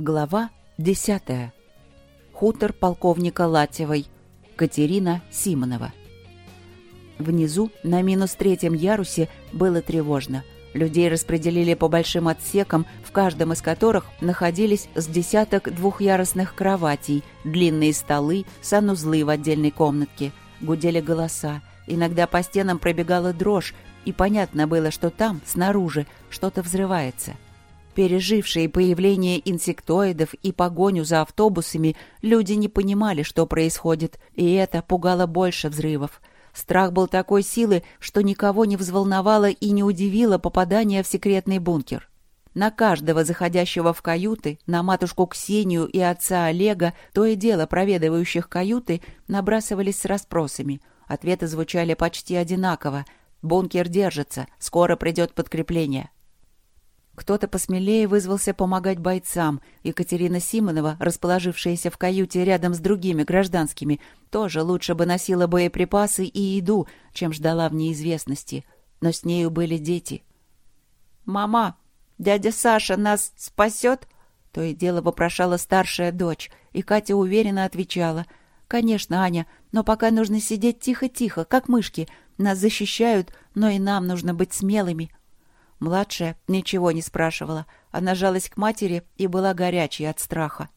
Глава 10. Хутор полковника Латевой. Катерина Симонова. Внизу, на минус третьем ярусе, было тревожно. Людей распределили по большим отсекам, в каждом из которых находились с десяток двухъярусных кроватей, длинные столы, санузлы в отдельной комнатке. Гудели голоса. Иногда по стенам пробегала дрожь, и понятно было, что там, снаружи, что-то взрывается. Пережившие появление инсектоидов и погоню за автобусами, люди не понимали, что происходит, и это пугало больше взрывов. Страх был такой силы, что никого не взволновало и не удивило попадание в секретный бункер. На каждого заходящего в каюты, на матушку Ксению и отца Олега, то и дело проведывающих каюты, набрасывались с расспросами. Ответы звучали почти одинаково. «Бункер держится, скоро придет подкрепление». Кто-то посмелее вызвался помогать бойцам. Екатерина Симонова, расположившаяся в каюте рядом с другими гражданскими, тоже лучше бы носила боеприпасы и еду, чем ждала в неизвестности. Но с нею были дети. «Мама, дядя Саша нас спасет?» То и дело вопрошала старшая дочь, и Катя уверенно отвечала. «Конечно, Аня, но пока нужно сидеть тихо-тихо, как мышки. Нас защищают, но и нам нужно быть смелыми, Младшая ничего не спрашивала. Она жалась к матери и была горячей от страха.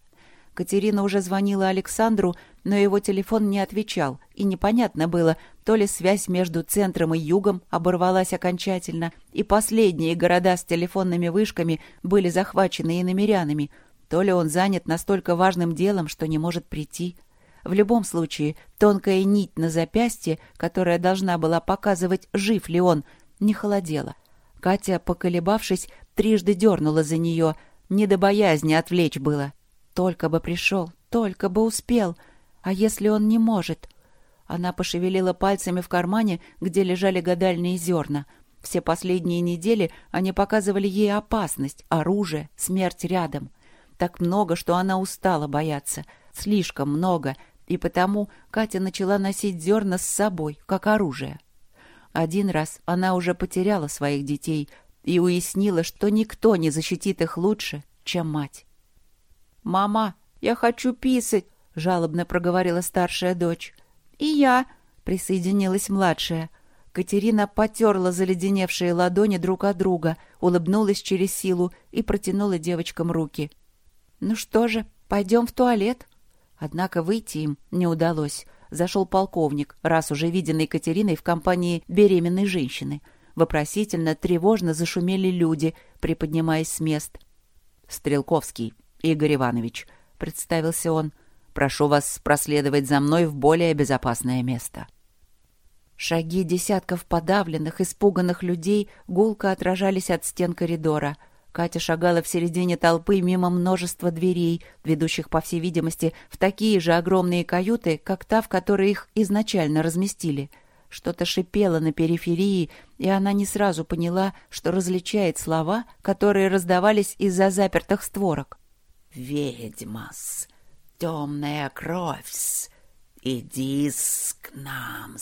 Катерина уже звонила Александру, но его телефон не отвечал, и непонятно было, то ли связь между центром и югом оборвалась окончательно, и последние города с телефонными вышками были захвачены иномерянами, то ли он занят настолько важным делом, что не может прийти. В любом случае, тонкая нить на запястье, которая должна была показывать, жив ли он, не холодела — Катя, поколебавшись, трижды дернула за нее. Не до боязни отвлечь было. Только бы пришел, только бы успел. А если он не может? Она пошевелила пальцами в кармане, где лежали гадальные зерна. Все последние недели они показывали ей опасность, оружие, смерть рядом. Так много, что она устала бояться. Слишком много. И потому Катя начала носить зерна с собой, как оружие. Один раз она уже потеряла своих детей и уяснила, что никто не защитит их лучше, чем мать. «Мама, я хочу писать!» — жалобно проговорила старшая дочь. «И я!» — присоединилась младшая. Катерина потерла заледеневшие ладони друг от друга, улыбнулась через силу и протянула девочкам руки. «Ну что же, пойдем в туалет?» Однако выйти им не удалось зашел полковник, раз уже виденный Екатериной в компании беременной женщины. Вопросительно, тревожно зашумели люди, приподнимаясь с мест. «Стрелковский, Игорь Иванович», — представился он, — «прошу вас проследовать за мной в более безопасное место». Шаги десятков подавленных, испуганных людей гулко отражались от стен коридора — Катя шагала в середине толпы мимо множества дверей, ведущих, по всей видимости, в такие же огромные каюты, как та, в которой их изначально разместили. Что-то шипело на периферии, и она не сразу поняла, что различает слова, которые раздавались из-за запертых створок. «Ведьмас, темная кровь, иди к нам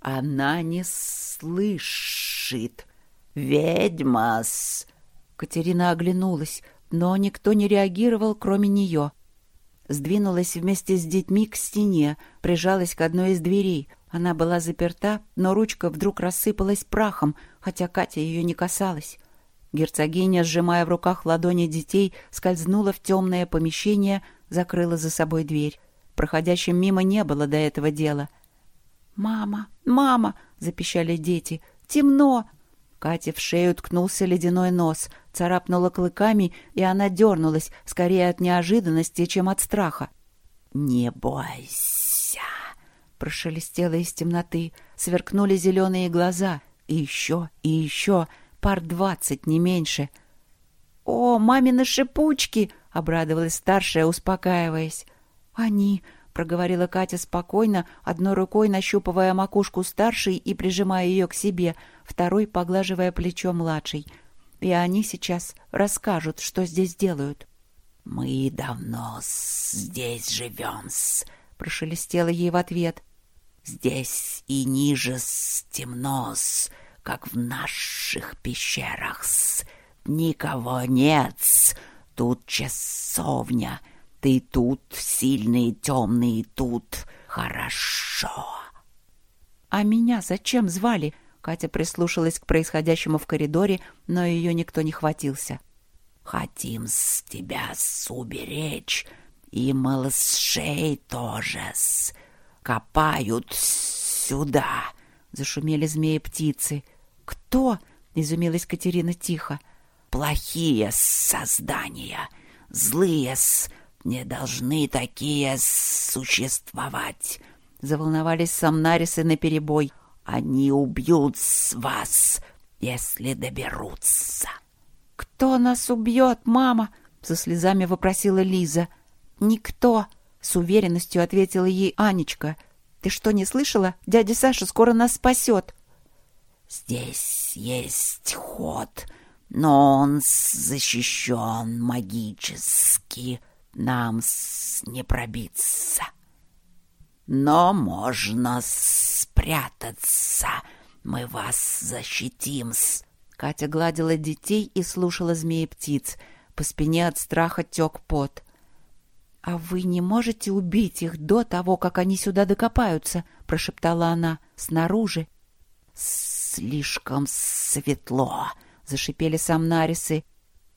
Она не слышит. Ведьмас, Катерина оглянулась, но никто не реагировал, кроме нее. Сдвинулась вместе с детьми к стене, прижалась к одной из дверей. Она была заперта, но ручка вдруг рассыпалась прахом, хотя Катя ее не касалась. Герцогиня, сжимая в руках ладони детей, скользнула в темное помещение, закрыла за собой дверь. Проходящим мимо не было до этого дела. «Мама! Мама!» — запищали дети. «Темно!» Кате в шею ткнулся ледяной нос, царапнула клыками, и она дернулась, скорее от неожиданности, чем от страха. «Не бойся!» — прошелестело из темноты. Сверкнули зеленые глаза. И еще, и еще, пар двадцать, не меньше. «О, мамины шипучки!» — обрадовалась старшая, успокаиваясь. «Они!» — проговорила Катя спокойно, одной рукой нащупывая макушку старшей и прижимая ее к себе, второй поглаживая плечо младшей. «И они сейчас расскажут, что здесь делают». «Мы давно здесь живем-с», — прошелестело ей в ответ. «Здесь и ниже темно-с, как в наших пещерах-с. Никого нет-с, Тут часовня. Ты тут сильный, темный, тут хорошо. А меня зачем звали? Катя прислушалась к происходящему в коридоре, но ее никто не хватился. Хотим с тебя уберечь, и малышей тоже с. Копают сюда. Зашумели змеи-птицы. Кто? Изумилась Катерина тихо. Плохие создания, злые с... Не должны такие существовать. Заволновались сомнарисы наперебой. Они убьют вас, если доберутся. «Кто нас убьет, мама?» — со слезами вопросила Лиза. «Никто», — с уверенностью ответила ей Анечка. «Ты что, не слышала? Дядя Саша скоро нас спасет». «Здесь есть ход, но он защищен магически. Нам не пробиться. Но можно спрятаться. Мы вас защитим с Катя гладила детей и слушала змеи-птиц. По спине от страха тек пот. «А вы не можете убить их до того, как они сюда докопаются?» — прошептала она. «Снаружи». «Слишком светло», — зашипели самнарисы.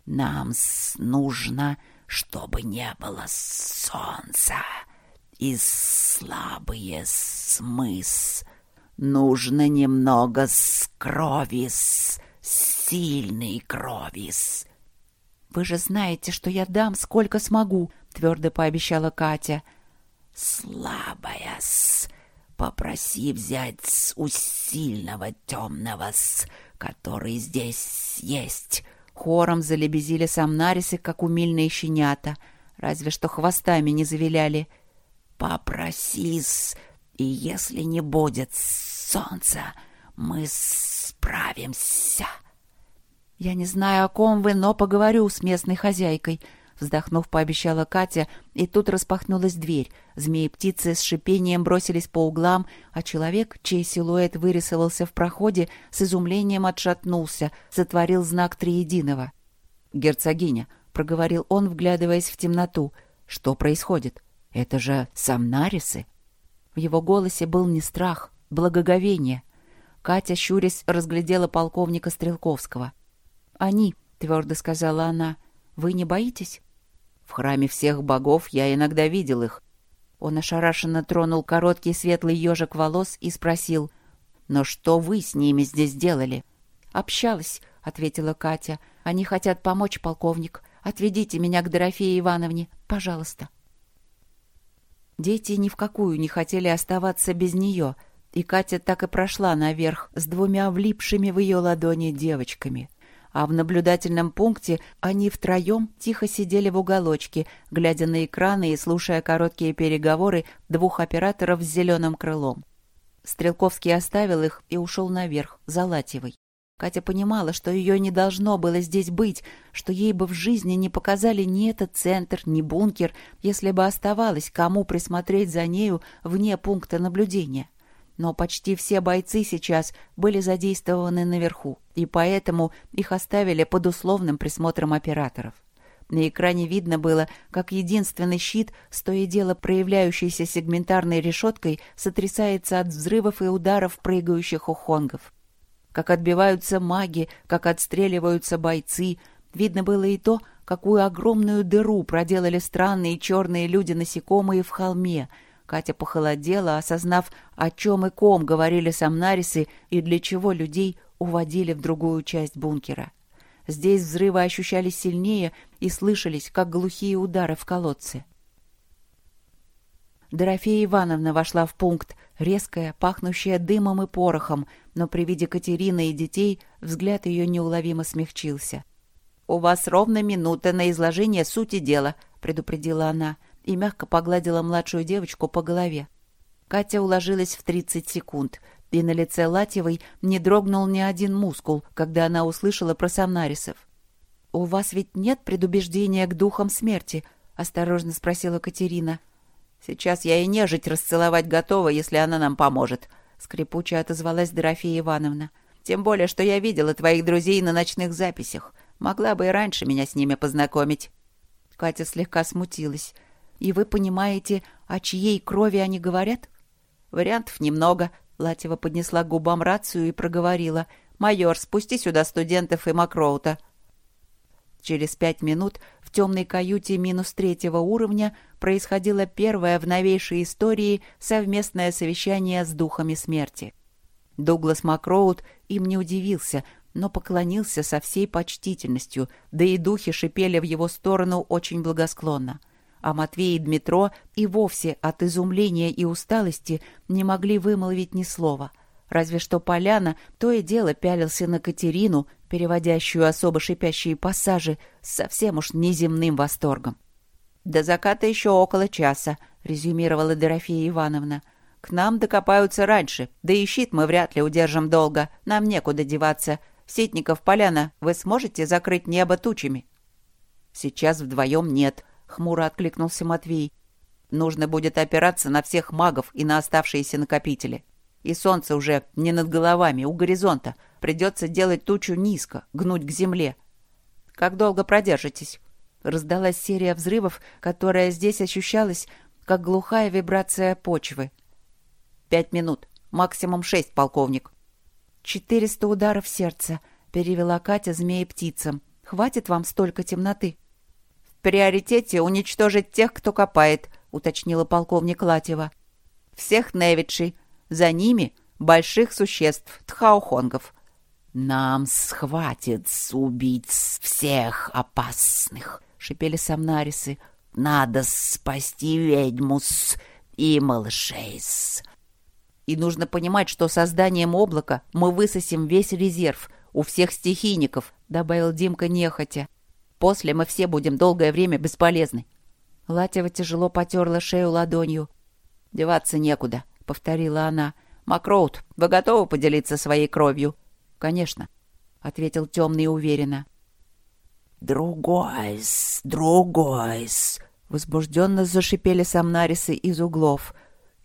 «Нам нужно, чтобы не было солнца и слабые смыс. Нужно немного с крови с сильный кровис. Вы же знаете, что я дам, сколько смогу, твердо пообещала Катя. Слабая-с. Попроси взять у сильного темного-с, который здесь есть. Хором залебезили самнарисы, как умильные щенята, разве что хвостами не завиляли. Попроси-с, и если не будет солнца, мы справимся. Я не знаю, о ком вы, но поговорю с местной хозяйкой. Вздохнув, пообещала Катя, и тут распахнулась дверь. Змеи-птицы с шипением бросились по углам, а человек, чей силуэт вырисовался в проходе, с изумлением отшатнулся, сотворил знак триединого. «Герцогиня», — проговорил он, вглядываясь в темноту, — «что происходит? Это же Самнарисы?» В его голосе был не страх, благоговение — Катя, щурясь, разглядела полковника Стрелковского. «Они», — твердо сказала она, — «вы не боитесь?» «В храме всех богов я иногда видел их». Он ошарашенно тронул короткий светлый ежик волос и спросил, «Но что вы с ними здесь делали?» «Общалась», — ответила Катя. «Они хотят помочь, полковник. Отведите меня к Дорофее Ивановне, пожалуйста». Дети ни в какую не хотели оставаться без нее — и Катя так и прошла наверх с двумя влипшими в ее ладони девочками. А в наблюдательном пункте они втроем тихо сидели в уголочке, глядя на экраны и слушая короткие переговоры двух операторов с зеленым крылом. Стрелковский оставил их и ушел наверх, за Латевой. Катя понимала, что ее не должно было здесь быть, что ей бы в жизни не показали ни этот центр, ни бункер, если бы оставалось кому присмотреть за нею вне пункта наблюдения но почти все бойцы сейчас были задействованы наверху, и поэтому их оставили под условным присмотром операторов. На экране видно было, как единственный щит, с то и дело проявляющийся сегментарной решеткой, сотрясается от взрывов и ударов прыгающих ухонгов. Как отбиваются маги, как отстреливаются бойцы. Видно было и то, какую огромную дыру проделали странные черные люди-насекомые в холме — Катя похолодела, осознав, о чем и ком говорили самнарисы и для чего людей уводили в другую часть бункера. Здесь взрывы ощущались сильнее и слышались, как глухие удары в колодце. Дорофея Ивановна вошла в пункт, резкая, пахнущая дымом и порохом, но при виде Катерины и детей взгляд ее неуловимо смягчился. «У вас ровно минута на изложение сути дела», — предупредила она и мягко погладила младшую девочку по голове. Катя уложилась в 30 секунд, и на лице Латьевой не дрогнул ни один мускул, когда она услышала про Самнарисов. «У вас ведь нет предубеждения к духам смерти?» — осторожно спросила Катерина. «Сейчас я и нежить расцеловать готова, если она нам поможет», — скрипуче отозвалась Дорофея Ивановна. «Тем более, что я видела твоих друзей на ночных записях. Могла бы и раньше меня с ними познакомить». Катя слегка смутилась. «И вы понимаете, о чьей крови они говорят?» «Вариантов немного», — Латева поднесла к губам рацию и проговорила. «Майор, спусти сюда студентов и Макроута». Через пять минут в темной каюте минус третьего уровня происходило первое в новейшей истории совместное совещание с духами смерти. Дуглас Макроуд им не удивился, но поклонился со всей почтительностью, да и духи шипели в его сторону очень благосклонно. А Матвей и Дмитро и вовсе от изумления и усталости не могли вымолвить ни слова — Разве что Поляна то и дело пялился на Катерину, переводящую особо шипящие пассажи, с совсем уж неземным восторгом. «До заката еще около часа», — резюмировала Дорофея Ивановна. «К нам докопаются раньше, да и щит мы вряд ли удержим долго, нам некуда деваться. Ситников, Поляна, вы сможете закрыть небо тучами?» «Сейчас вдвоем нет», — хмуро откликнулся Матвей. «Нужно будет опираться на всех магов и на оставшиеся накопители». И солнце уже не над головами, у горизонта. Придется делать тучу низко, гнуть к земле. Как долго продержитесь? Раздалась серия взрывов, которая здесь ощущалась, как глухая вибрация почвы. Пять минут. Максимум шесть, полковник. Четыреста ударов сердца, перевела Катя змеи птицам. Хватит вам столько темноты? Приоритете уничтожить тех, кто копает, уточнила полковник Латева. Всех Невичей, за ними больших существ, тхаохонгов. «Нам схватит убить всех опасных», — шипели самнарисы. «Надо спасти ведьмус и малышейс». И нужно понимать, что созданием облака мы высосим весь резерв у всех стихийников, — добавил Димка нехотя. После мы все будем долгое время бесполезны. Латева тяжело потерла шею ладонью. Деваться некуда. — повторила она. «Макроуд, вы готовы поделиться своей кровью?» «Конечно», — ответил темный уверенно. «Другой-с, другой-с!» — возбужденно зашипели самнарисы из углов.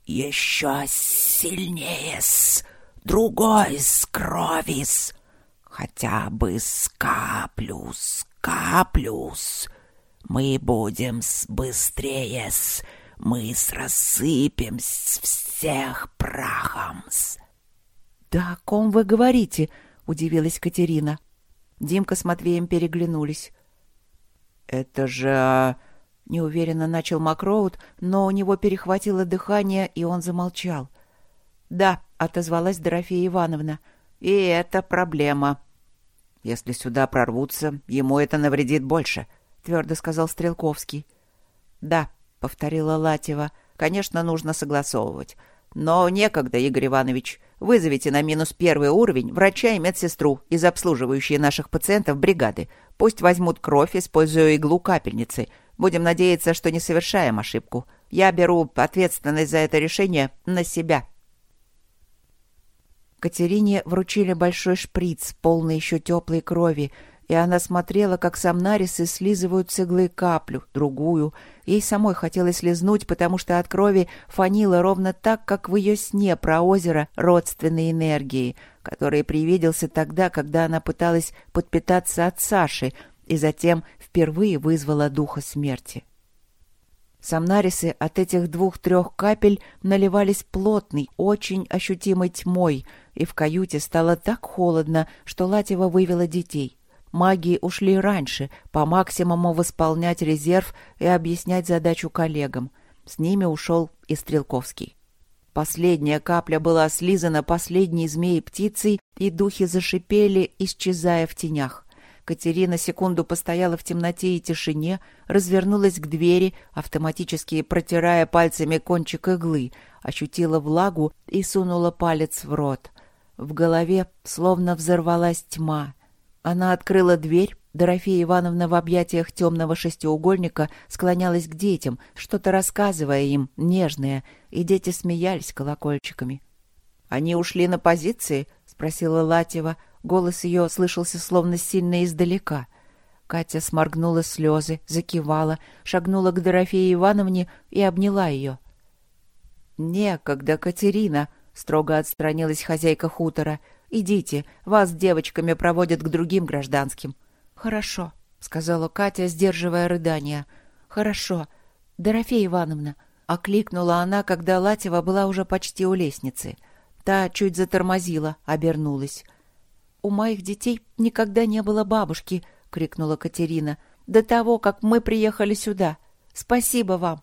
«Еще сильнее-с! Другой-с крови-с! Хотя бы с каплюс, каплюс! Мы будем-с быстрее-с!» мы рассыпемся всех прахом -с. «Да о ком вы говорите?» — удивилась Катерина. Димка с Матвеем переглянулись. «Это же...» — неуверенно начал Макроуд, но у него перехватило дыхание, и он замолчал. «Да», — отозвалась Дорофея Ивановна, — «и это проблема». «Если сюда прорвутся, ему это навредит больше», — твердо сказал Стрелковский. «Да», — повторила Латева. «Конечно, нужно согласовывать. Но некогда, Игорь Иванович. Вызовите на минус первый уровень врача и медсестру из обслуживающей наших пациентов бригады. Пусть возьмут кровь, используя иглу капельницы. Будем надеяться, что не совершаем ошибку. Я беру ответственность за это решение на себя». Катерине вручили большой шприц, полный еще теплой крови, и она смотрела, как самнарисы слизывают с иглы каплю, другую. Ей самой хотелось лизнуть, потому что от крови фанило ровно так, как в ее сне про озеро родственной энергии, который привиделся тогда, когда она пыталась подпитаться от Саши и затем впервые вызвала духа смерти. Самнарисы от этих двух-трех капель наливались плотной, очень ощутимой тьмой, и в каюте стало так холодно, что Латева вывела детей. Маги ушли раньше, по максимуму восполнять резерв и объяснять задачу коллегам. С ними ушел и Стрелковский. Последняя капля была слизана последней змеей-птицей, и духи зашипели, исчезая в тенях. Катерина секунду постояла в темноте и тишине, развернулась к двери, автоматически протирая пальцами кончик иглы, ощутила влагу и сунула палец в рот. В голове словно взорвалась тьма — она открыла дверь. Дорофея Ивановна в объятиях темного шестиугольника склонялась к детям, что-то рассказывая им, нежное, и дети смеялись колокольчиками. «Они ушли на позиции?» — спросила Латева. Голос ее слышался словно сильно издалека. Катя сморгнула слезы, закивала, шагнула к Дорофее Ивановне и обняла ее. «Некогда, Катерина!» — строго отстранилась хозяйка хутора — Идите, вас девочками проводят к другим гражданским». «Хорошо», — сказала Катя, сдерживая рыдания. хорошо. Дорофея Ивановна, окликнула она, когда Латева была уже почти у лестницы. Та чуть затормозила, обернулась. «У моих детей никогда не было бабушки!» — крикнула Катерина. «До того, как мы приехали сюда. Спасибо вам!»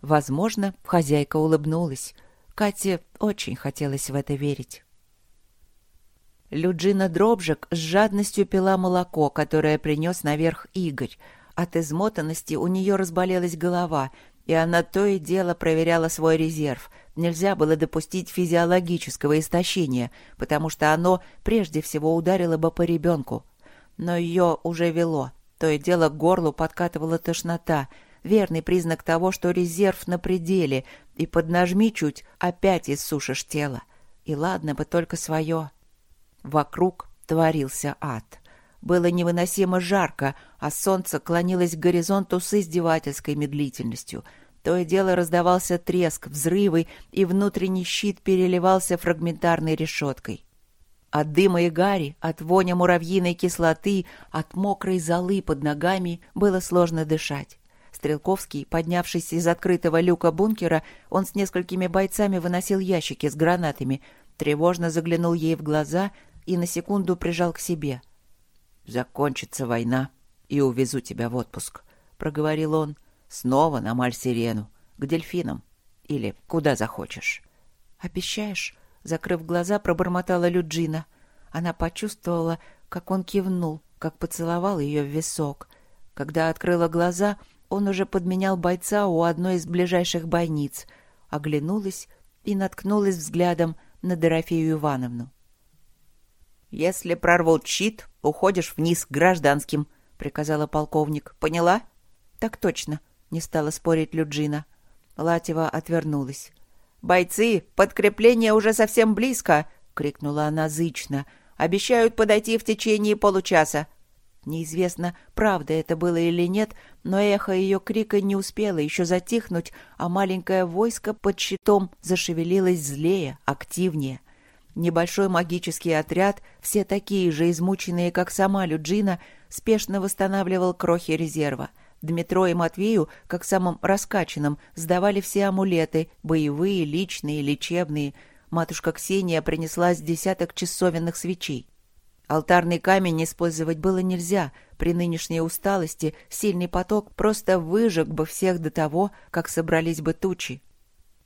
Возможно, хозяйка улыбнулась. Кате очень хотелось в это верить. Люджина Дробжик с жадностью пила молоко, которое принес наверх Игорь. От измотанности у нее разболелась голова, и она то и дело проверяла свой резерв. Нельзя было допустить физиологического истощения, потому что оно прежде всего ударило бы по ребенку. Но ее уже вело. То и дело к горлу подкатывала тошнота — верный признак того, что резерв на пределе, и поднажми чуть, опять иссушишь тело. И ладно бы только свое. Вокруг творился ад. Было невыносимо жарко, а солнце клонилось к горизонту с издевательской медлительностью. То и дело раздавался треск, взрывы, и внутренний щит переливался фрагментарной решеткой. От дыма и гари, от воня муравьиной кислоты, от мокрой золы под ногами было сложно дышать. Стрелковский, поднявшись из открытого люка бункера, он с несколькими бойцами выносил ящики с гранатами, тревожно заглянул ей в глаза и на секунду прижал к себе. «Закончится война, и увезу тебя в отпуск», — проговорил он. «Снова на Маль-Сирену, к дельфинам. Или куда захочешь». «Обещаешь?» — закрыв глаза, пробормотала Люджина. Она почувствовала, как он кивнул, как поцеловал ее в висок. Когда открыла глаза, он уже подменял бойца у одной из ближайших бойниц, оглянулась и наткнулась взглядом на Дорофею Ивановну. «Если прорвут щит, уходишь вниз гражданским», — приказала полковник. «Поняла?» «Так точно», — не стала спорить Люджина. Латева отвернулась. «Бойцы, подкрепление уже совсем близко!» — крикнула она зычно. «Обещают подойти в течение получаса. Неизвестно, правда это было или нет, но эхо ее крика не успело еще затихнуть, а маленькое войско под щитом зашевелилось злее, активнее. Небольшой магический отряд, все такие же измученные, как сама Люджина, спешно восстанавливал крохи резерва. Дмитро и Матвею, как самым раскачанным, сдавали все амулеты, боевые, личные, лечебные. Матушка Ксения принесла с десяток часовенных свечей. Алтарный камень использовать было нельзя. При нынешней усталости сильный поток просто выжег бы всех до того, как собрались бы тучи.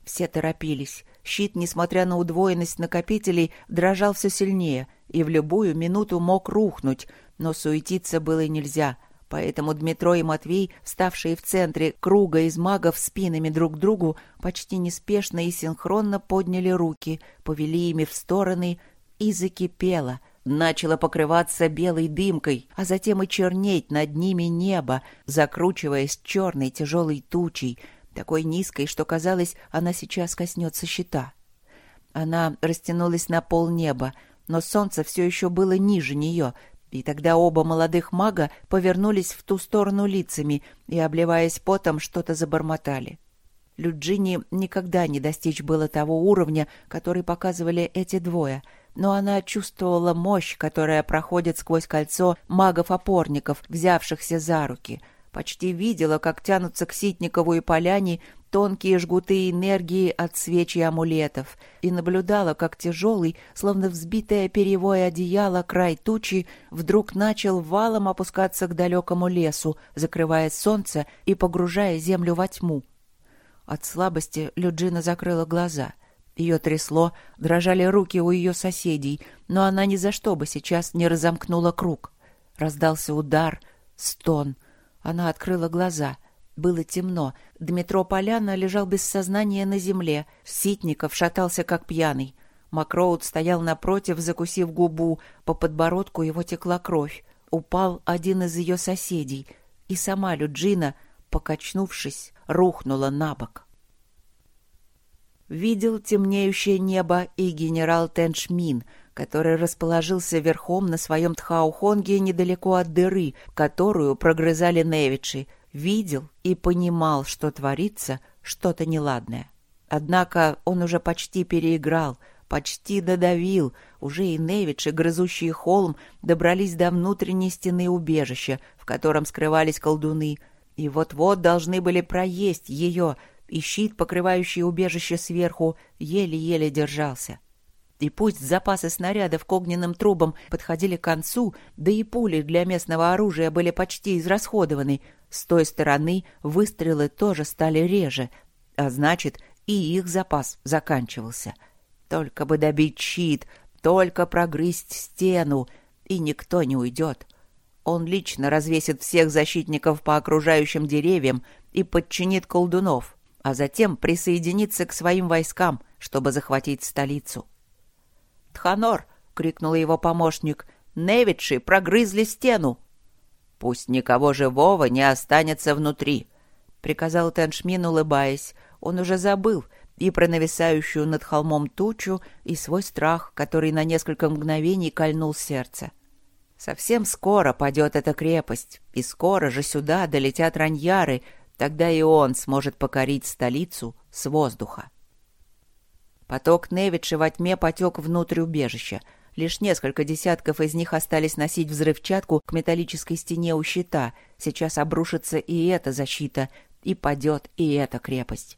Все торопились. Щит, несмотря на удвоенность накопителей, дрожал все сильнее и в любую минуту мог рухнуть, но суетиться было нельзя. Поэтому Дмитро и Матвей, вставшие в центре круга из магов спинами друг к другу, почти неспешно и синхронно подняли руки, повели ими в стороны, и закипело — начало покрываться белой дымкой, а затем и чернеть над ними небо, закручиваясь черной тяжелой тучей, такой низкой, что казалось, она сейчас коснется щита. Она растянулась на пол неба, но солнце все еще было ниже нее, и тогда оба молодых мага повернулись в ту сторону лицами и, обливаясь потом, что-то забормотали. Люджини никогда не достичь было того уровня, который показывали эти двое — но она чувствовала мощь, которая проходит сквозь кольцо магов-опорников, взявшихся за руки. Почти видела, как тянутся к Ситникову и Поляне тонкие жгуты энергии от свечи амулетов, и наблюдала, как тяжелый, словно взбитое перьевое одеяло, край тучи вдруг начал валом опускаться к далекому лесу, закрывая солнце и погружая землю во тьму. От слабости Люджина закрыла глаза — ее трясло, дрожали руки у ее соседей, но она ни за что бы сейчас не разомкнула круг. Раздался удар, стон. Она открыла глаза. Было темно. Дмитро Поляна лежал без сознания на земле. Ситников шатался, как пьяный. Макроуд стоял напротив, закусив губу. По подбородку его текла кровь. Упал один из ее соседей. И сама Люджина, покачнувшись, рухнула на бок видел темнеющее небо и генерал Теншмин, который расположился верхом на своем Тхаухонге недалеко от дыры, которую прогрызали Невичи, видел и понимал, что творится что-то неладное. Однако он уже почти переиграл, почти додавил, уже и Невичи, грызущие холм, добрались до внутренней стены убежища, в котором скрывались колдуны, И вот-вот должны были проесть ее, и щит, покрывающий убежище сверху, еле-еле держался. И пусть запасы снарядов к огненным трубам подходили к концу, да и пули для местного оружия были почти израсходованы, с той стороны выстрелы тоже стали реже, а значит, и их запас заканчивался. Только бы добить щит, только прогрызть стену, и никто не уйдет. Он лично развесит всех защитников по окружающим деревьям и подчинит колдунов, а затем присоединится к своим войскам, чтобы захватить столицу. «Тханор!» — крикнул его помощник. «Невидши прогрызли стену!» «Пусть никого живого не останется внутри!» — приказал Теншмин, улыбаясь. Он уже забыл и про нависающую над холмом тучу, и свой страх, который на несколько мгновений кольнул сердце. Совсем скоро падет эта крепость, и скоро же сюда долетят раньяры, тогда и он сможет покорить столицу с воздуха. Поток Невича во тьме потек внутрь убежища. Лишь несколько десятков из них остались носить взрывчатку к металлической стене у щита. Сейчас обрушится и эта защита, и падет и эта крепость.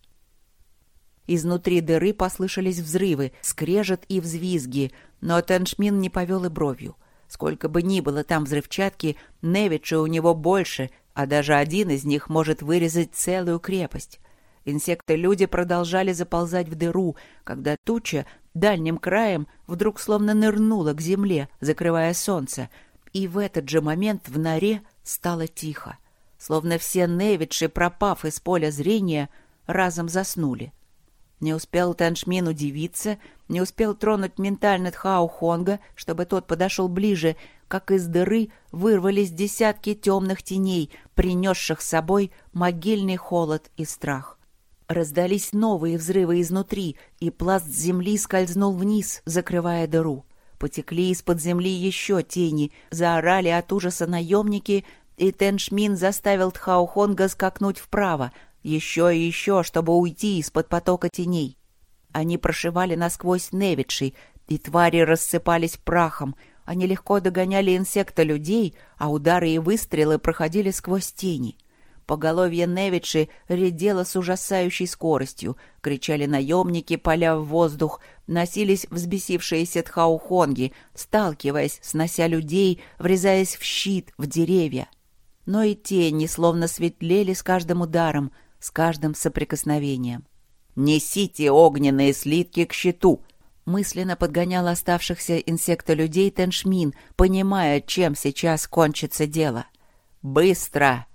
Изнутри дыры послышались взрывы, скрежет и взвизги, но Теншмин не повел и бровью. Сколько бы ни было там взрывчатки, Невича у него больше, а даже один из них может вырезать целую крепость. Инсекты-люди продолжали заползать в дыру, когда туча дальним краем вдруг словно нырнула к земле, закрывая солнце, и в этот же момент в норе стало тихо, словно все Невичи, пропав из поля зрения, разом заснули. Не успел Таншмин удивиться, не успел тронуть ментально Тхао Хонга, чтобы тот подошел ближе, как из дыры вырвались десятки темных теней, принесших с собой могильный холод и страх. Раздались новые взрывы изнутри, и пласт земли скользнул вниз, закрывая дыру. Потекли из-под земли еще тени, заорали от ужаса наемники, и Теншмин заставил Тхаухонга скакнуть вправо, еще и еще, чтобы уйти из-под потока теней. Они прошивали насквозь Невидши, и твари рассыпались прахом. Они легко догоняли инсекта людей, а удары и выстрелы проходили сквозь тени. Поголовье Невичи редело с ужасающей скоростью. Кричали наемники, поля в воздух. Носились взбесившиеся тхаухонги, сталкиваясь, снося людей, врезаясь в щит, в деревья. Но и тени словно светлели с каждым ударом, с каждым соприкосновением. «Несите огненные слитки к щиту!» мысленно подгонял оставшихся инсектолюдей Теншмин, понимая, чем сейчас кончится дело. «Быстро!»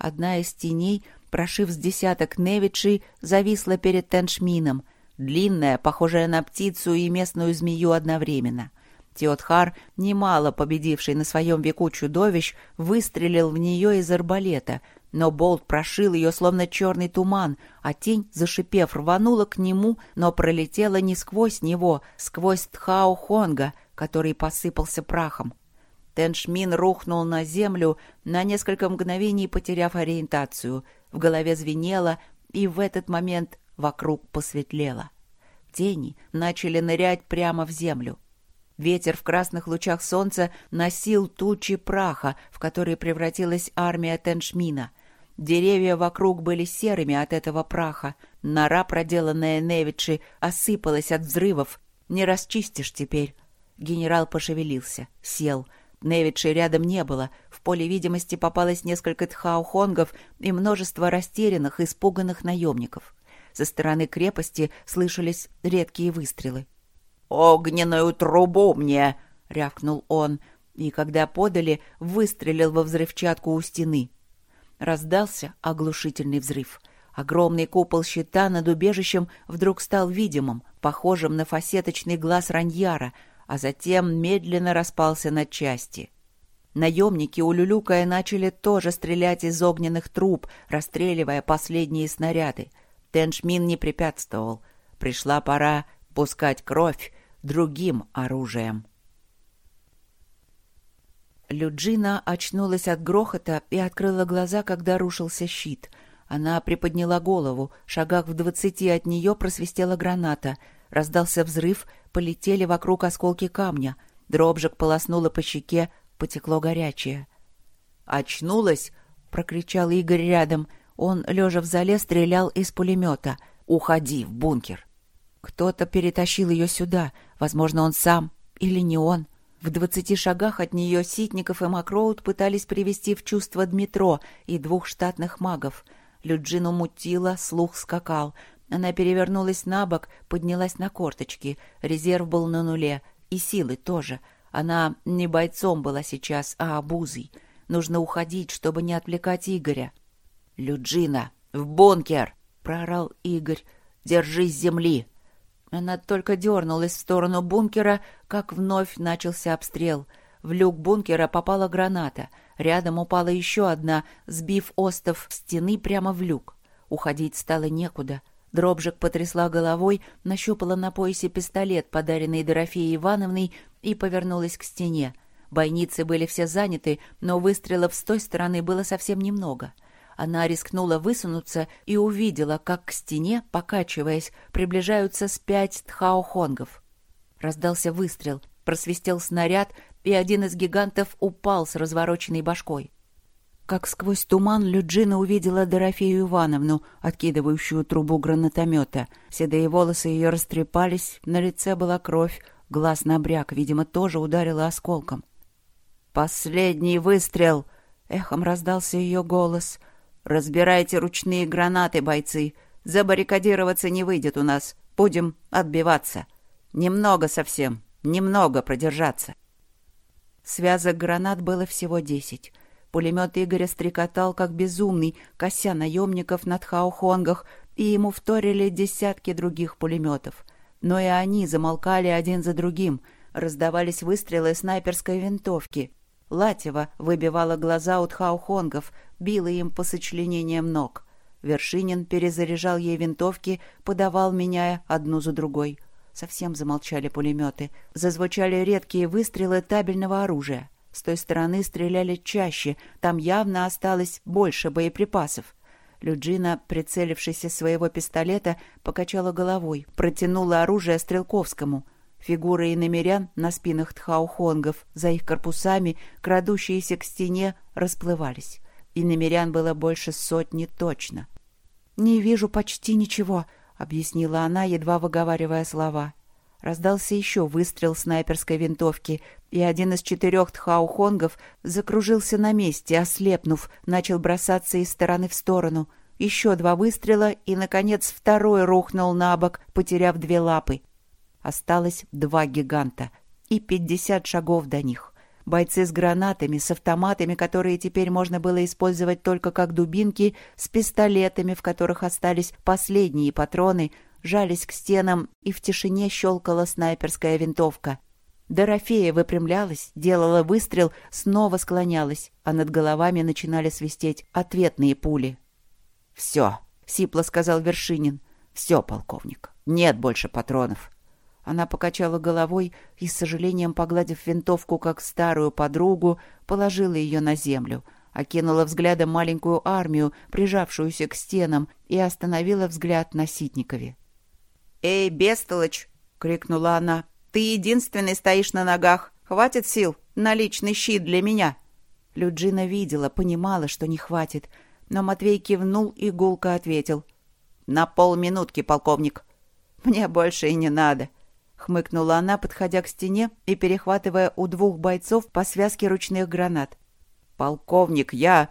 Одна из теней, прошив с десяток невичей, зависла перед Теншмином, длинная, похожая на птицу и местную змею одновременно. Теотхар, немало победивший на своем веку чудовищ, выстрелил в нее из арбалета — но болт прошил ее, словно черный туман, а тень, зашипев, рванула к нему, но пролетела не сквозь него, сквозь Тхао Хонга, который посыпался прахом. Теншмин рухнул на землю, на несколько мгновений потеряв ориентацию. В голове звенело, и в этот момент вокруг посветлело. Тени начали нырять прямо в землю. Ветер в красных лучах солнца носил тучи праха, в которые превратилась армия Теншмина — Деревья вокруг были серыми от этого праха. Нора, проделанная Невичи, осыпалась от взрывов. Не расчистишь теперь. Генерал пошевелился, сел. Невичи рядом не было. В поле видимости попалось несколько тхаухонгов и множество растерянных, испуганных наемников. Со стороны крепости слышались редкие выстрелы. «Огненную трубу мне!» — рявкнул он, и, когда подали, выстрелил во взрывчатку у стены. Раздался оглушительный взрыв. Огромный купол щита над убежищем вдруг стал видимым, похожим на фасеточный глаз раньяра, а затем медленно распался на части. Наемники, улюлюкая, начали тоже стрелять из огненных труб, расстреливая последние снаряды. Теншмин не препятствовал. Пришла пора пускать кровь другим оружием. Люджина очнулась от грохота и открыла глаза, когда рушился щит. Она приподняла голову. Шагах в двадцати от нее просвистела граната. Раздался взрыв, полетели вокруг осколки камня. Дробжик полоснула по щеке, потекло горячее. «Очнулась?» — прокричал Игорь рядом. Он, лежа в зале, стрелял из пулемета. «Уходи в бункер!» Кто-то перетащил ее сюда. Возможно, он сам. Или не он. В двадцати шагах от нее Ситников и Макроуд пытались привести в чувство Дмитро и двух штатных магов. Люджину мутила, слух скакал. Она перевернулась на бок, поднялась на корточки. Резерв был на нуле. И силы тоже. Она не бойцом была сейчас, а обузой. Нужно уходить, чтобы не отвлекать Игоря. «Люджина, в бункер!» — проорал Игорь. «Держись земли!» Она только дернулась в сторону бункера, как вновь начался обстрел. В люк бункера попала граната. Рядом упала еще одна, сбив остов стены прямо в люк. Уходить стало некуда. Дробжик потрясла головой, нащупала на поясе пистолет, подаренный Дорофеей Ивановной, и повернулась к стене. Бойницы были все заняты, но выстрелов с той стороны было совсем немного — она рискнула высунуться и увидела, как к стене, покачиваясь, приближаются с пять тхаохонгов. Раздался выстрел, просвистел снаряд, и один из гигантов упал с развороченной башкой. Как сквозь туман Люджина увидела Дорофею Ивановну, откидывающую трубу гранатомета. Седые волосы ее растрепались, на лице была кровь, глаз набряк, видимо, тоже ударила осколком. «Последний выстрел!» — эхом раздался ее голос. «Разбирайте ручные гранаты, бойцы. Забаррикадироваться не выйдет у нас. Будем отбиваться. Немного совсем, немного продержаться». Связок гранат было всего десять. Пулемет Игоря стрекотал, как безумный, кося наемников над хаухонгах, и ему вторили десятки других пулеметов. Но и они замолкали один за другим. Раздавались выстрелы снайперской винтовки. Латева выбивала глаза у тхаухонгов, била им по сочленениям ног. Вершинин перезаряжал ей винтовки, подавал, меняя одну за другой. Совсем замолчали пулеметы. Зазвучали редкие выстрелы табельного оружия. С той стороны стреляли чаще, там явно осталось больше боеприпасов. Люджина, прицелившись из своего пистолета, покачала головой, протянула оружие Стрелковскому — Фигуры иномерян на спинах тхаухонгов, за их корпусами, крадущиеся к стене, расплывались. Иномерян было больше сотни точно. «Не вижу почти ничего», — объяснила она, едва выговаривая слова. Раздался еще выстрел снайперской винтовки, и один из четырех тхаухонгов закружился на месте, ослепнув, начал бросаться из стороны в сторону. Еще два выстрела, и, наконец, второй рухнул на бок, потеряв две лапы. Осталось два гиганта и пятьдесят шагов до них. Бойцы с гранатами, с автоматами, которые теперь можно было использовать только как дубинки, с пистолетами, в которых остались последние патроны, жались к стенам, и в тишине щелкала снайперская винтовка. Дорофея выпрямлялась, делала выстрел, снова склонялась, а над головами начинали свистеть ответные пули. «Все», — сипло сказал Вершинин. «Все, полковник, нет больше патронов». Она покачала головой и, с сожалением погладив винтовку как старую подругу, положила ее на землю, окинула взглядом маленькую армию, прижавшуюся к стенам, и остановила взгляд на Ситникове. «Эй, бестолочь!» — крикнула она. «Ты единственный стоишь на ногах. Хватит сил на личный щит для меня!» Люджина видела, понимала, что не хватит, но Матвей кивнул и гулко ответил. «На полминутки, полковник. Мне больше и не надо хмыкнула она, подходя к стене и перехватывая у двух бойцов по связке ручных гранат. «Полковник, я...»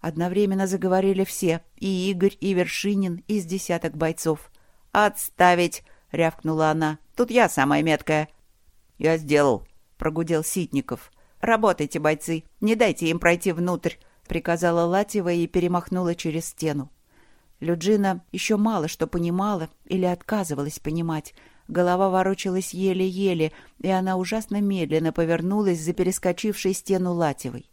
Одновременно заговорили все, и Игорь, и Вершинин, и с десяток бойцов. «Отставить!» — рявкнула она. «Тут я самая меткая». «Я сделал», — прогудел Ситников. «Работайте, бойцы, не дайте им пройти внутрь», — приказала Латева и перемахнула через стену. Люджина еще мало что понимала или отказывалась понимать, Голова ворочалась еле-еле, и она ужасно медленно повернулась за перескочившей стену Латевой.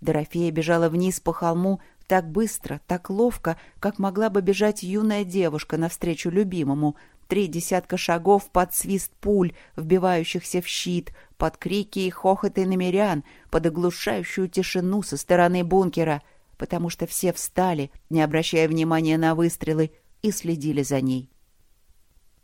Дорофея бежала вниз по холму так быстро, так ловко, как могла бы бежать юная девушка навстречу любимому. Три десятка шагов под свист пуль, вбивающихся в щит, под крики и хохоты намерян, под оглушающую тишину со стороны бункера, потому что все встали, не обращая внимания на выстрелы, и следили за ней.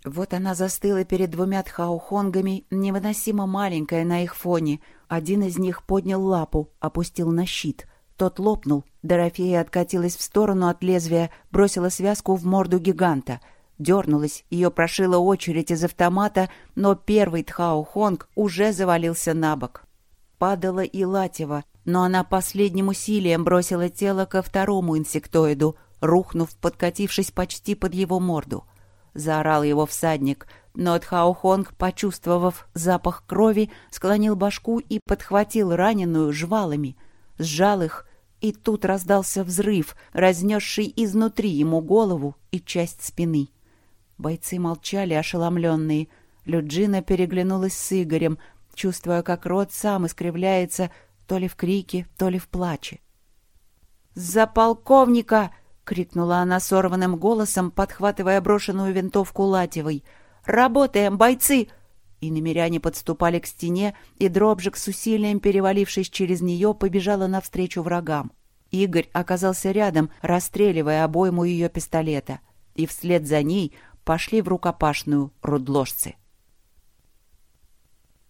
Вот она застыла перед двумя тхаухонгами, невыносимо маленькая на их фоне. Один из них поднял лапу, опустил на щит. Тот лопнул, Дорофея откатилась в сторону от лезвия, бросила связку в морду гиганта. Дернулась, ее прошила очередь из автомата, но первый Тхао Хонг уже завалился на бок. Падала и Латева, но она последним усилием бросила тело ко второму инсектоиду, рухнув, подкатившись почти под его морду. Заорал его всадник, но Тхаохонг, почувствовав запах крови, склонил башку и подхватил раненую жвалами, сжал их, и тут раздался взрыв, разнесший изнутри ему голову и часть спины. Бойцы молчали, ошеломленные. Люджина переглянулась с Игорем, чувствуя, как рот сам искривляется то ли в крике, то ли в плаче. «За полковника!» — крикнула она сорванным голосом, подхватывая брошенную винтовку Латевой. «Работаем, бойцы!» И намеряне подступали к стене, и Дробжик с усилием, перевалившись через нее, побежала навстречу врагам. Игорь оказался рядом, расстреливая обойму ее пистолета. И вслед за ней пошли в рукопашную рудложцы.